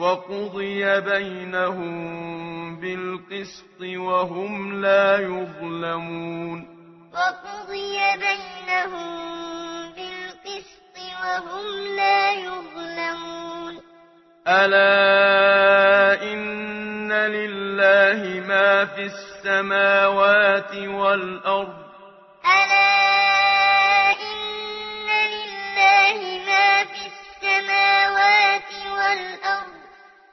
وقضي بينهم بالقسط وهم لا يظلمون وقضي بينهم بالقسط وهم لا يظلمون ألا إن لله ما في السماوات والأرض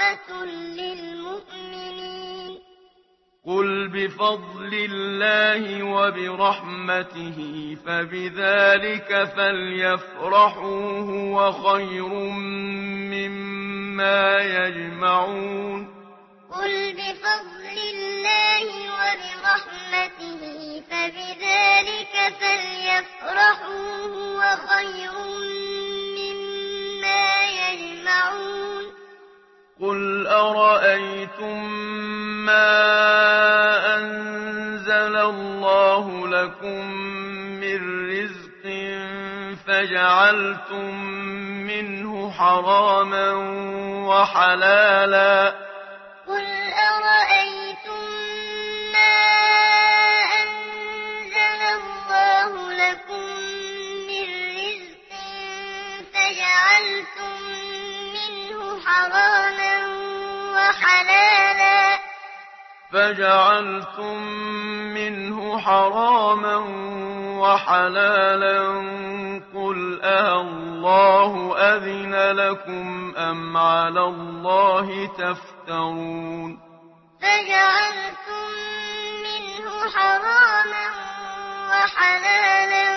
رحمة للمؤمنين. قل بفضل الله وبرحمته فبذلك فليفرحوا هو خير مما يجمعون. قل بفضل الله وبرحمته فبذلك فليفرحوا هو خير أَنفَقْتُم مَّا أَنزَلَ اللَّهُ لَكُم مِّن رِّزْقٍ فَجَعَلْتُم مِّنْهُ حَرَامًا وَحَلَالًا قُلْ أَرَأَيْتُم مَّا أَنزَلَ اللَّهُ لَكُم مِّن رِّزْقٍ فَجَعَلْتُم مِّنْهُ حَرَامًا وَحَلَالًا فجعلتم منه حراما وحلالا قل أه الله أذن لكم أم على الله تفترون فجعلتم منه حراما وحلالا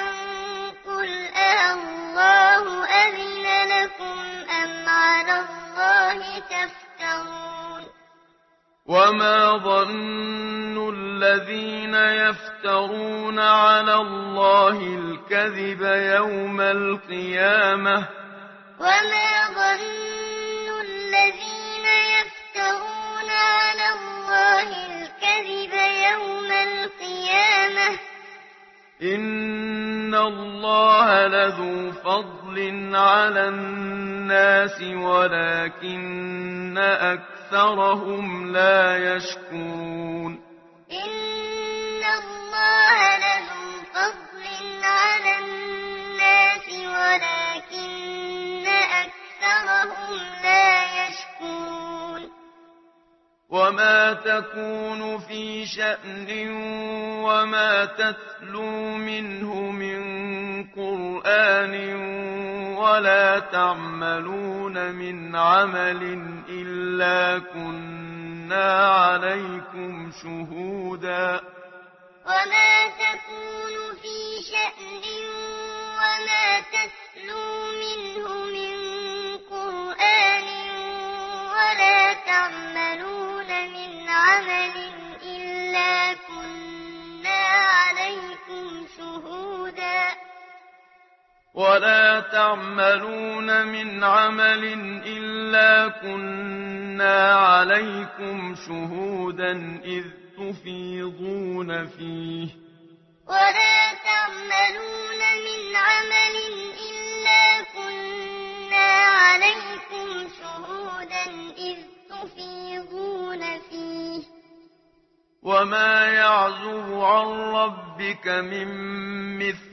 ظَنُّ الذين يفترون على الله الكذب يوم القيامة وما ظن الذين يفترون على الله الكذب يوم القيامة إن الله لذو فضل على الناس الناس ولكن أكثرهم لا يشكون إن الله له فضل على الناس ولكن أكثرهم لا يشكون وما تكون في شأن وما تتلو منه من قرآن ولا تعملون من عمل إلا كنا عليكم شهودا وما تكونوا ولا تعملون من عمل إلا كنا عليكم شهودا إذ تفيضون فيه. ولا تعملون من عمل إلا كنا عليكم شهودا إذ تفيضون فيه. وما يعزب عن ربك من مثل